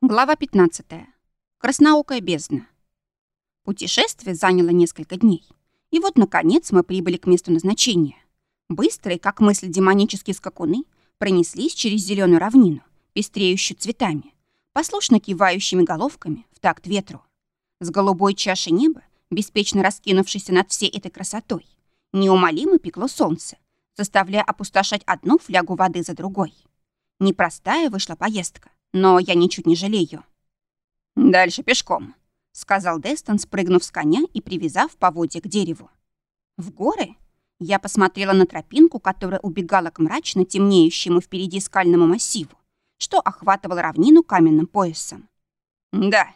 Глава 15. Красноокая бездна. Путешествие заняло несколько дней. И вот, наконец, мы прибыли к месту назначения. Быстрые, как мысли демонические скакуны, пронеслись через зеленую равнину, пестреющую цветами, послушно кивающими головками в такт ветру. С голубой чаши неба, беспечно раскинувшейся над всей этой красотой, неумолимо пекло солнце, заставляя опустошать одну флягу воды за другой. Непростая вышла поездка но я ничуть не жалею. «Дальше пешком», — сказал Дестон, спрыгнув с коня и привязав поводья к дереву. «В горы?» Я посмотрела на тропинку, которая убегала к мрачно темнеющему впереди скальному массиву, что охватывал равнину каменным поясом. «Да».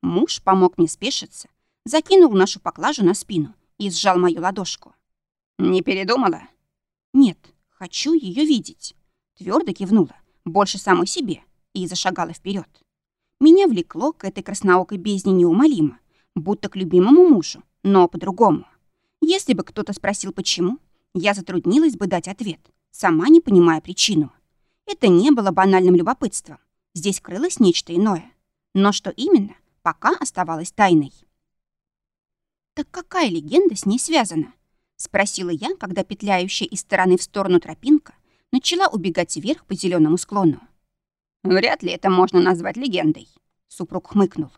Муж помог мне спешиться, закинул нашу поклажу на спину и сжал мою ладошку. «Не передумала?» «Нет, хочу ее видеть», — твердо кивнула, больше самой себе, и зашагала вперед. Меня влекло к этой красноокой бездне неумолимо, будто к любимому мужу, но по-другому. Если бы кто-то спросил, почему, я затруднилась бы дать ответ, сама не понимая причину. Это не было банальным любопытством. Здесь крылось нечто иное. Но что именно, пока оставалось тайной. «Так какая легенда с ней связана?» — спросила я, когда петляющая из стороны в сторону тропинка начала убегать вверх по зеленому склону. Вряд ли это можно назвать легендой, супруг хмыкнул.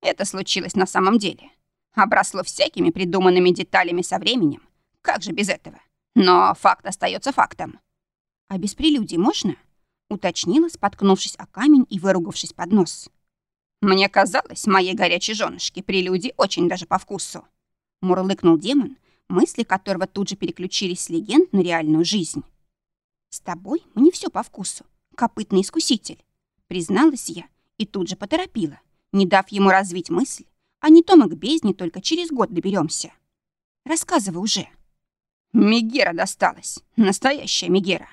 Это случилось на самом деле. Обросло всякими придуманными деталями со временем. Как же без этого? Но факт остается фактом. А без прелюдий можно? Уточнила, споткнувшись о камень и выругавшись под нос. Мне казалось, моей горячей женушке прелюдии очень даже по вкусу. Мурлыкнул демон, мысли которого тут же переключились с легенд на реальную жизнь. С тобой мне все по вкусу, копытный искуситель», — призналась я и тут же поторопила, не дав ему развить мысль, а не то мы к бездне только через год доберемся. Рассказывай уже. Мегера досталась. Настоящая Мегера.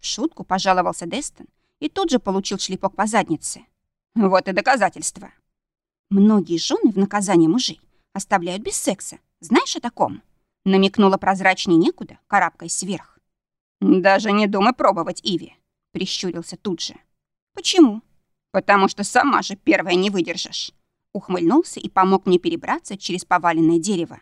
В шутку пожаловался Дестон и тут же получил шлепок по заднице. Вот и доказательство. Многие жены в наказание мужей оставляют без секса. Знаешь о таком? Намекнула прозрачнее некуда, карабкаясь сверх. Даже не думай пробовать, Иви. — прищурился тут же. «Почему?» «Потому что сама же первая не выдержишь». Ухмыльнулся и помог мне перебраться через поваленное дерево.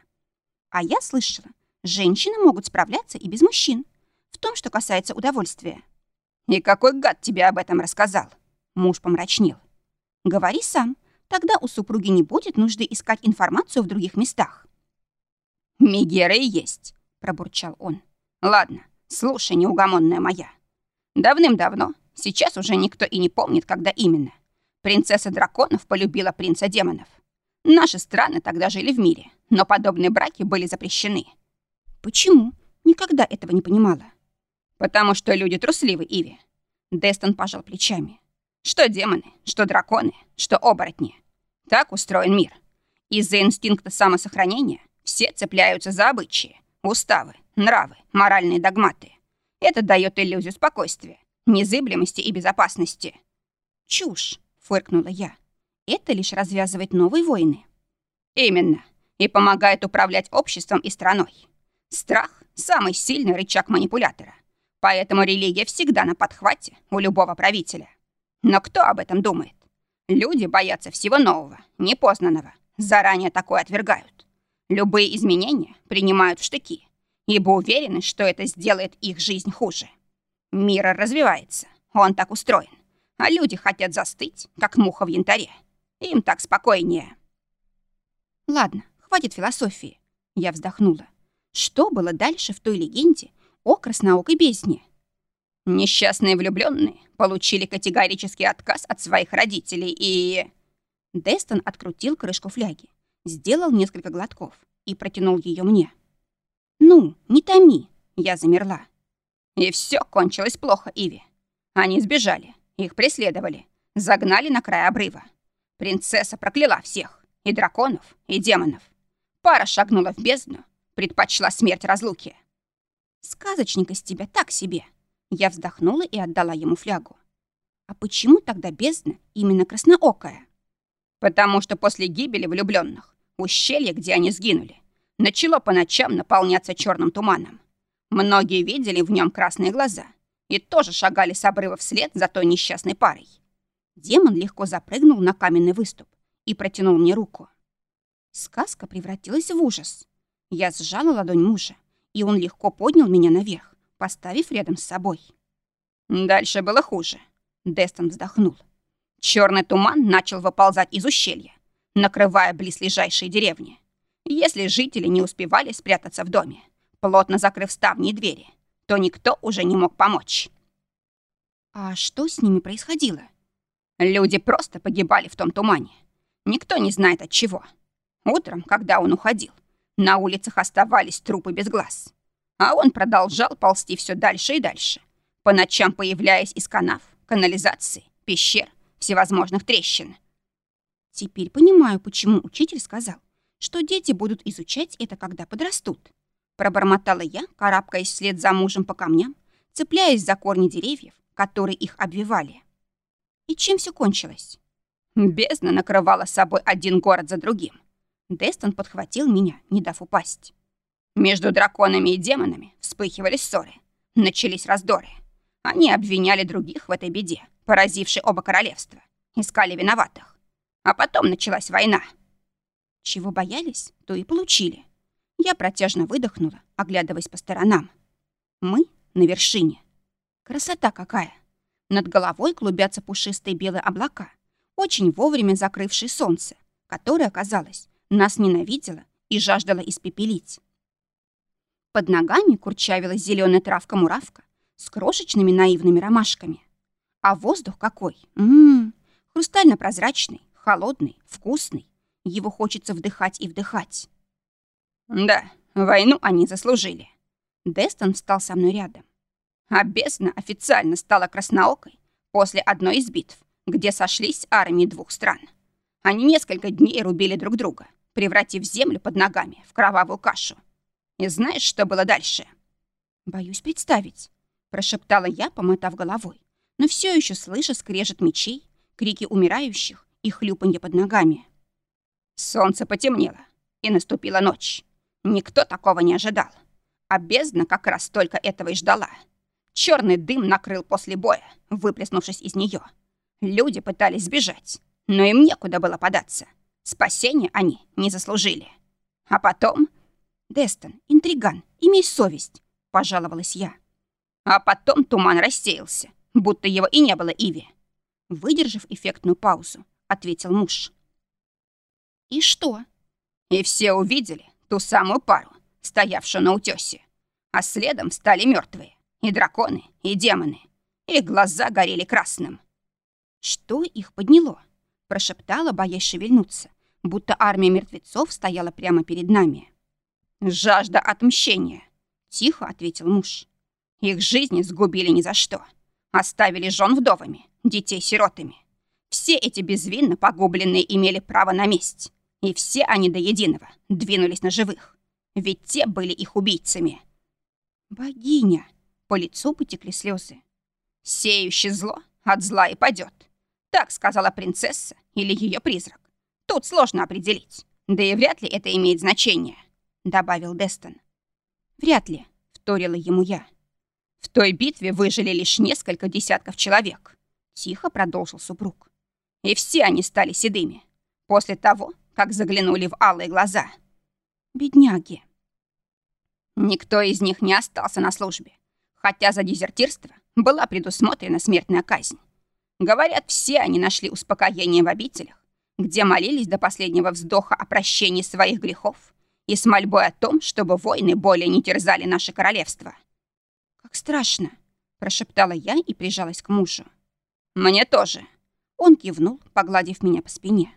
А я слышала, женщины могут справляться и без мужчин. В том, что касается удовольствия. «И какой гад тебе об этом рассказал?» Муж помрачнел. «Говори сам, тогда у супруги не будет нужды искать информацию в других местах». «Мегера и есть», — пробурчал он. «Ладно, слушай, неугомонная моя. Давным-давно, сейчас уже никто и не помнит, когда именно, принцесса драконов полюбила принца демонов. Наши страны тогда жили в мире, но подобные браки были запрещены. Почему? Никогда этого не понимала. Потому что люди трусливы, Иви. Дестон пожал плечами. Что демоны, что драконы, что оборотни. Так устроен мир. Из-за инстинкта самосохранения все цепляются за обычаи, уставы, нравы, моральные догматы. Это дает иллюзию спокойствия, незыблемости и безопасности. «Чушь!» — фыркнула я. «Это лишь развязывает новые войны». «Именно. И помогает управлять обществом и страной. Страх — самый сильный рычаг манипулятора. Поэтому религия всегда на подхвате у любого правителя. Но кто об этом думает? Люди боятся всего нового, непознанного, заранее такое отвергают. Любые изменения принимают в штыки ибо уверены, что это сделает их жизнь хуже. Мир развивается, он так устроен, а люди хотят застыть, как муха в янтаре. Им так спокойнее. Ладно, хватит философии. Я вздохнула. Что было дальше в той легенде о красноокой бездне? Несчастные влюбленные получили категорический отказ от своих родителей и... Дестон открутил крышку фляги, сделал несколько глотков и протянул ее мне. «Ну, не томи!» Я замерла. И все кончилось плохо, Иви. Они сбежали, их преследовали, загнали на край обрыва. Принцесса прокляла всех, и драконов, и демонов. Пара шагнула в бездну, предпочла смерть разлуки. «Сказочник из тебя так себе!» Я вздохнула и отдала ему флягу. «А почему тогда бездна именно красноокая?» «Потому что после гибели влюбленных ущелье, где они сгинули, начало по ночам наполняться черным туманом. Многие видели в нем красные глаза и тоже шагали с обрыва вслед за той несчастной парой. Демон легко запрыгнул на каменный выступ и протянул мне руку. Сказка превратилась в ужас. Я сжала ладонь мужа, и он легко поднял меня наверх, поставив рядом с собой. Дальше было хуже. Дестон вздохнул. Черный туман начал выползать из ущелья, накрывая близлежащие деревни. Если жители не успевали спрятаться в доме, плотно закрыв ставни и двери, то никто уже не мог помочь. А что с ними происходило? Люди просто погибали в том тумане. Никто не знает от чего. Утром, когда он уходил, на улицах оставались трупы без глаз. А он продолжал ползти все дальше и дальше, по ночам появляясь из канав, канализации, пещер, всевозможных трещин. Теперь понимаю, почему учитель сказал, что дети будут изучать это, когда подрастут. Пробормотала я, карабкаясь вслед за мужем по камням, цепляясь за корни деревьев, которые их обвивали. И чем все кончилось? Бездна накрывала собой один город за другим. Дестон подхватил меня, не дав упасть. Между драконами и демонами вспыхивали ссоры. Начались раздоры. Они обвиняли других в этой беде, поразившей оба королевства. Искали виноватых. А потом началась война. Чего боялись, то и получили. Я протяжно выдохнула, оглядываясь по сторонам. Мы на вершине. Красота какая! Над головой клубятся пушистые белые облака, очень вовремя закрывшие солнце, которое, казалось, нас ненавидела и жаждала испепелить. Под ногами курчавилась зеленая травка-муравка с крошечными наивными ромашками. А воздух какой! Ммм, хрустально-прозрачный, холодный, вкусный. Его хочется вдыхать и вдыхать. Да, войну они заслужили. Дестон встал со мной рядом. А бездна официально стала красноокой после одной из битв, где сошлись армии двух стран. Они несколько дней рубили друг друга, превратив землю под ногами в кровавую кашу. И знаешь, что было дальше? Боюсь представить, прошептала я, помотав головой, но все еще слыша скрежет мечей, крики умирающих и хлюпанье под ногами. Солнце потемнело, и наступила ночь. Никто такого не ожидал. А бездна как раз только этого и ждала. Черный дым накрыл после боя, выплеснувшись из нее. Люди пытались сбежать, но им некуда было податься. Спасения они не заслужили. А потом... «Дестон, интриган, имей совесть», — пожаловалась я. А потом туман рассеялся, будто его и не было Иви. Выдержав эффектную паузу, ответил муж. «И что?» И все увидели ту самую пару, стоявшую на утёсе. А следом стали мертвые. И драконы, и демоны. Их глаза горели красным. «Что их подняло?» — прошептала, боясь шевельнуться будто армия мертвецов стояла прямо перед нами. «Жажда отмщения», — тихо ответил муж. «Их жизни сгубили ни за что. Оставили жен вдовами, детей сиротами. Все эти безвинно погубленные имели право на месть. И все они до единого двинулись на живых. Ведь те были их убийцами». «Богиня!» — по лицу потекли слезы. «Сеющий зло от зла и падет. Так сказала принцесса или ее призрак. Тут сложно определить. Да и вряд ли это имеет значение», — добавил Дестон. «Вряд ли», — вторила ему я. «В той битве выжили лишь несколько десятков человек», — тихо продолжил супруг. «И все они стали седыми. После того, как заглянули в алые глаза. Бедняги». Никто из них не остался на службе, хотя за дезертирство была предусмотрена смертная казнь. Говорят, все они нашли успокоение в обителях, где молились до последнего вздоха о прощении своих грехов и с мольбой о том, чтобы войны более не терзали наше королевство. «Как страшно!» — прошептала я и прижалась к мужу. «Мне тоже!» — он кивнул, погладив меня по спине.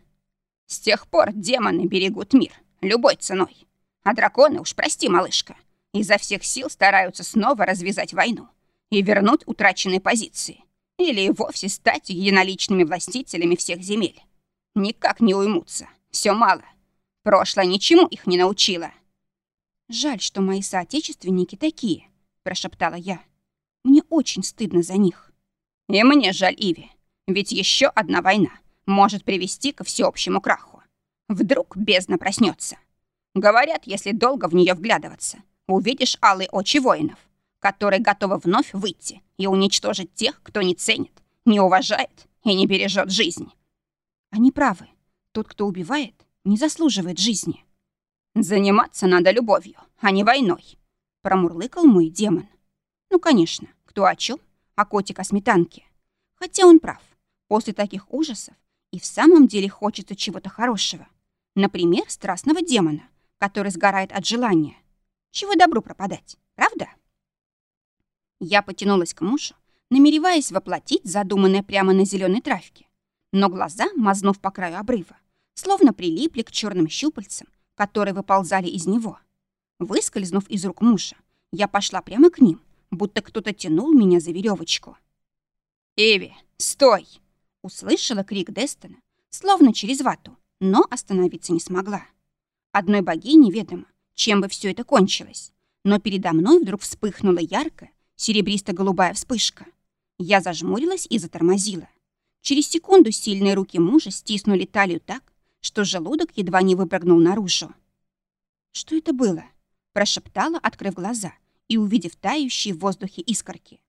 «С тех пор демоны берегут мир любой ценой. А драконы, уж прости, малышка, изо всех сил стараются снова развязать войну и вернуть утраченные позиции или и вовсе стать единоличными властителями всех земель. Никак не уймутся. Все мало. Прошлое ничему их не научило. «Жаль, что мои соотечественники такие», — прошептала я. «Мне очень стыдно за них». «И мне жаль Иви, ведь еще одна война может привести ко всеобщему краху. Вдруг бездна проснется. Говорят, если долго в нее вглядываться, увидишь алые очи воинов, которые готовы вновь выйти и уничтожить тех, кто не ценит, не уважает и не бережет жизнь. Они правы. Тот, кто убивает, не заслуживает жизни. Заниматься надо любовью, а не войной, промурлыкал мой демон. Ну, конечно, кто о чем, а котик о сметанке. Хотя он прав. После таких ужасов и в самом деле хочется чего-то хорошего. Например, страстного демона, который сгорает от желания. Чего добру пропадать, правда? Я потянулась к мужу, намереваясь воплотить задуманное прямо на зеленой травке. Но глаза, мазнув по краю обрыва, словно прилипли к черным щупальцам, которые выползали из него. Выскользнув из рук мужа, я пошла прямо к ним, будто кто-то тянул меня за веревочку. «Эви, стой!» — услышала крик Дестона, словно через вату, но остановиться не смогла. Одной богине ведомо, чем бы все это кончилось, но передо мной вдруг вспыхнула яркая, серебристо-голубая вспышка. Я зажмурилась и затормозила. Через секунду сильные руки мужа стиснули талию так, что желудок едва не выпрыгнул наружу. «Что это было?» — прошептала, открыв глаза и увидев тающие в воздухе искорки.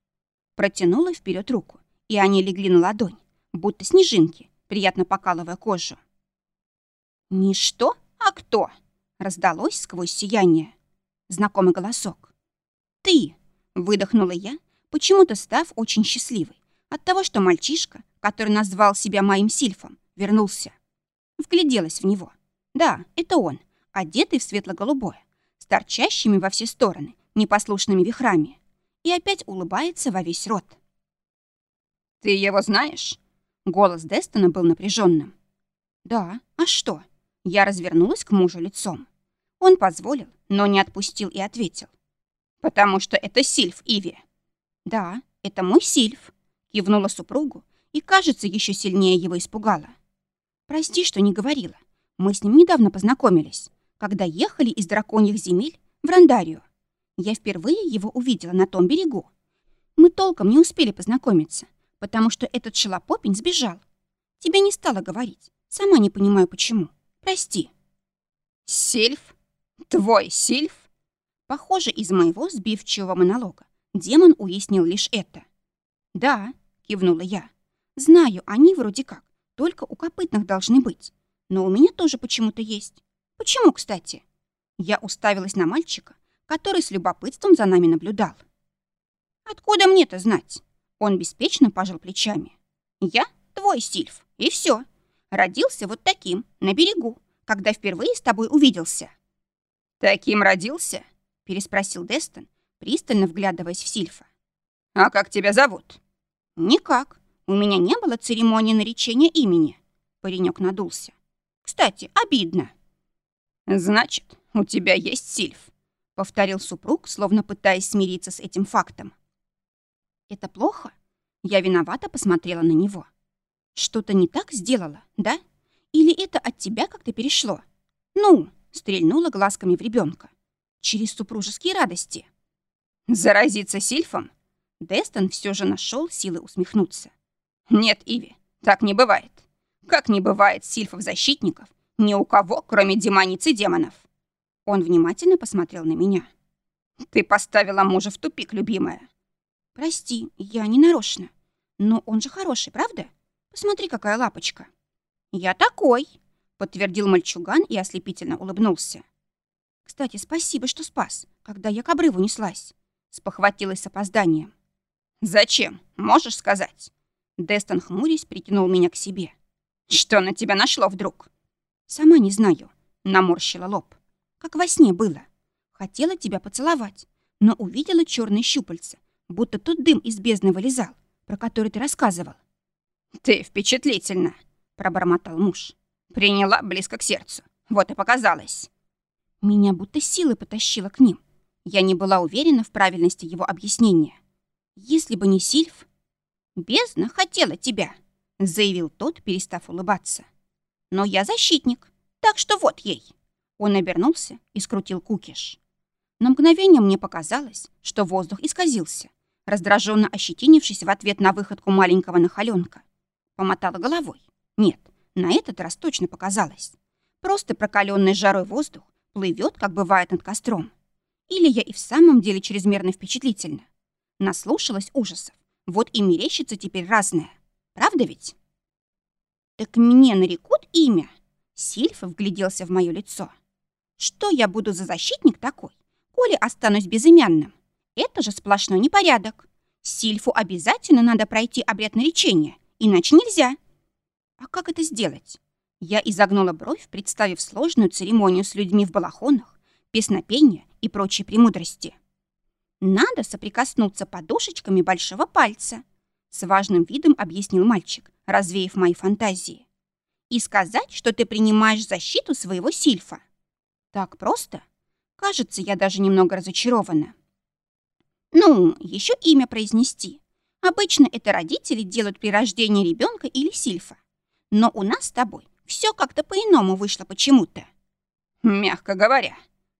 Протянула вперед руку, и они легли на ладонь, будто снежинки, приятно покалывая кожу. «Не что, а кто?» — раздалось сквозь сияние. Знакомый голосок. «Ты!» — выдохнула я, почему-то став очень счастливой от того, что мальчишка, который назвал себя моим сильфом, вернулся. Вгляделась в него. Да, это он, одетый в светло-голубое, с торчащими во все стороны, непослушными вихрами. И опять улыбается во весь рот. «Ты его знаешь?» Голос Дестона был напряженным. «Да, а что?» Я развернулась к мужу лицом. Он позволил, но не отпустил и ответил. «Потому что это Сильф, Иви». «Да, это мой Сильф», — кивнула супругу и, кажется, еще сильнее его испугала. Прости, что не говорила. Мы с ним недавно познакомились, когда ехали из драконьих земель в Рандарию. Я впервые его увидела на том берегу. Мы толком не успели познакомиться, потому что этот шелопопень сбежал. Тебе не стала говорить. Сама не понимаю, почему. Прости. Сильф? Твой Сильф? Похоже, из моего сбивчивого монолога демон уяснил лишь это. «Да», — кивнула я. «Знаю, они вроде как только у копытных должны быть. Но у меня тоже почему-то есть. Почему, кстати? Я уставилась на мальчика, который с любопытством за нами наблюдал. Откуда мне-то знать? Он беспечно пожал плечами. Я твой Сильф, и все. Родился вот таким, на берегу, когда впервые с тобой увиделся. Таким родился? Переспросил Дестон, пристально вглядываясь в Сильфа. А как тебя зовут? Никак. У меня не было церемонии наречения имени. Паренек надулся. Кстати, обидно. Значит, у тебя есть Сильф, повторил супруг, словно пытаясь смириться с этим фактом. Это плохо? Я виновата посмотрела на него. Что-то не так сделала, да? Или это от тебя как-то перешло? Ну, стрельнула глазками в ребенка. Через супружеские радости. Заразиться Сильфом? Дестон все же нашел силы усмехнуться. Нет, Иви, так не бывает. Как не бывает сильфов-защитников ни у кого, кроме демониц и демонов. Он внимательно посмотрел на меня. Ты поставила мужа в тупик, любимая. Прости, я не нарочно. Но он же хороший, правда? Посмотри, какая лапочка. Я такой, подтвердил мальчуган и ослепительно улыбнулся. Кстати, спасибо, что спас, когда я к обрыву неслась. Спохватилась с опозданием. Зачем? Можешь сказать? Дестон, хмурясь, притянул меня к себе. «Что на тебя нашло вдруг?» «Сама не знаю», — наморщила лоб. «Как во сне было. Хотела тебя поцеловать, но увидела черные щупальца, будто тот дым из бездны вылезал, про который ты рассказывал». «Ты впечатлительна», — пробормотал муж. «Приняла близко к сердцу. Вот и показалось». Меня будто силой потащило к ним. Я не была уверена в правильности его объяснения. Если бы не Сильф, «Бездна хотела тебя», — заявил тот, перестав улыбаться. «Но я защитник, так что вот ей». Он обернулся и скрутил кукиш. На мгновение мне показалось, что воздух исказился, раздраженно ощетинившись в ответ на выходку маленького нахаленка. Помотала головой. Нет, на этот раз точно показалось. Просто прокаленный жарой воздух плывет, как бывает над костром. Или я и в самом деле чрезмерно впечатлительна. Наслушалась ужасов вот и мерещится теперь разное. Правда ведь? Так мне нарекут имя? Сильф вгляделся в мое лицо. Что я буду за защитник такой, коли останусь безымянным? Это же сплошной непорядок. Сильфу обязательно надо пройти обряд наречения, иначе нельзя. А как это сделать? Я изогнула бровь, представив сложную церемонию с людьми в балахонах, песнопения и прочие премудрости. Надо соприкоснуться подушечками большого пальца, с важным видом объяснил мальчик, развеяв мои фантазии. И сказать, что ты принимаешь защиту своего сильфа. Так просто? Кажется, я даже немного разочарована. Ну, еще имя произнести. Обычно это родители делают при рождении ребенка или сильфа. Но у нас с тобой все как-то по-иному вышло почему-то. Мягко говоря,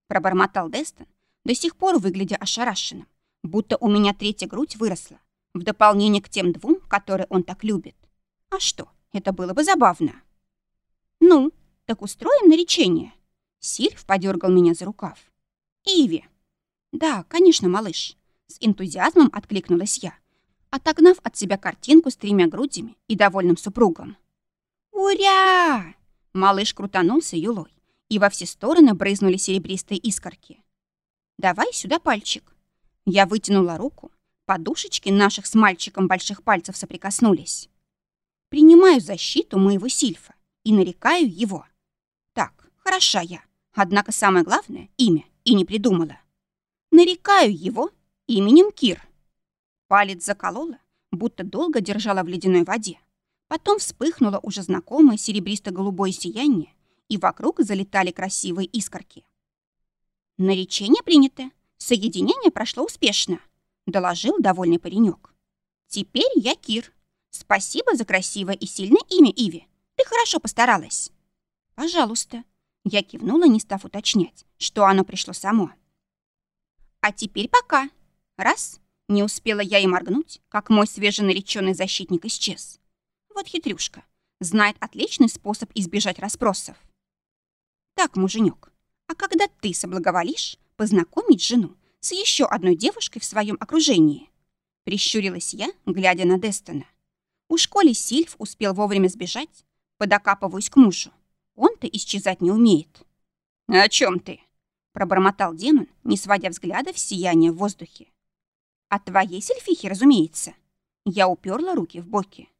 пробормотал Дестон, до сих пор выглядя ошарашенным, будто у меня третья грудь выросла, в дополнение к тем двум, которые он так любит. А что, это было бы забавно. Ну, так устроим наречение. Сильф подергал меня за рукав. Иви. Да, конечно, малыш. С энтузиазмом откликнулась я, отогнав от себя картинку с тремя грудями и довольным супругом. «Уря!» Малыш крутанулся юлой, и во все стороны брызнули серебристые искорки. «Давай сюда пальчик». Я вытянула руку, подушечки наших с мальчиком больших пальцев соприкоснулись. Принимаю защиту моего сильфа и нарекаю его. Так, хороша я, однако самое главное — имя, и не придумала. Нарекаю его именем Кир. Палец заколола, будто долго держала в ледяной воде. Потом вспыхнуло уже знакомое серебристо-голубое сияние, и вокруг залетали красивые искорки. «Наречение принято. Соединение прошло успешно», — доложил довольный паренек. «Теперь я Кир. Спасибо за красивое и сильное имя, Иви. Ты хорошо постаралась». «Пожалуйста». Я кивнула, не став уточнять, что оно пришло само. «А теперь пока. Раз». Не успела я и моргнуть, как мой свеженареченный защитник исчез. Вот хитрюшка. Знает отличный способ избежать расспросов. Так, муженек, а когда ты соблаговолишь познакомить жену с еще одной девушкой в своем окружении? Прищурилась я, глядя на Дестона. У школе Сильф успел вовремя сбежать, подокапываюсь к мужу. Он-то исчезать не умеет. «О чем ты?» — пробормотал демон, не сводя взгляда в сияние в воздухе. «От твоей сельфихи, разумеется». Я уперла руки в боки.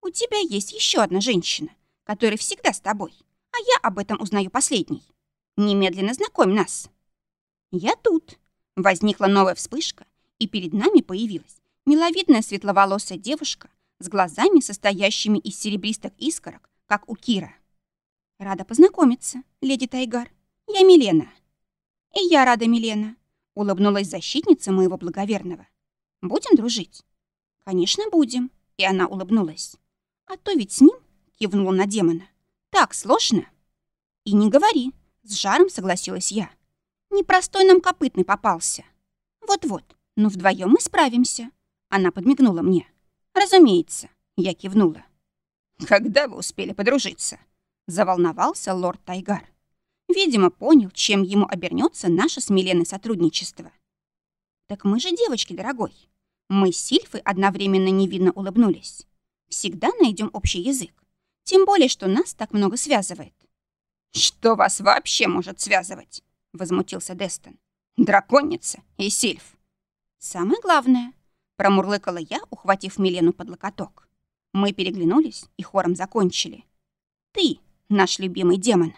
«У тебя есть еще одна женщина, которая всегда с тобой, а я об этом узнаю последней. Немедленно знакомь нас». «Я тут». Возникла новая вспышка, и перед нами появилась миловидная светловолосая девушка с глазами, состоящими из серебристых искорок, как у Кира. «Рада познакомиться, леди Тайгар. Я Милена». «И я рада, Милена», — улыбнулась защитница моего благоверного. «Будем дружить?» «Конечно, будем», — и она улыбнулась. «А то ведь с ним», — кивнула на демона, так сложно?» «И не говори», — с жаром согласилась я. «Непростой нам копытный попался». «Вот-вот, но вдвоем мы справимся». Она подмигнула мне. «Разумеется», — я кивнула. «Когда вы успели подружиться?» — заволновался лорд Тайгар. Видимо, понял, чем ему обернется наше с Миленой сотрудничество. «Так мы же девочки, дорогой». Мы с Сильфой одновременно невинно улыбнулись. «Всегда найдем общий язык. Тем более, что нас так много связывает. «Что вас вообще может связывать?» — возмутился Дестон. «Драконица и сильф». «Самое главное», — промурлыкала я, ухватив Милену под локоток. Мы переглянулись и хором закончили. «Ты, наш любимый демон».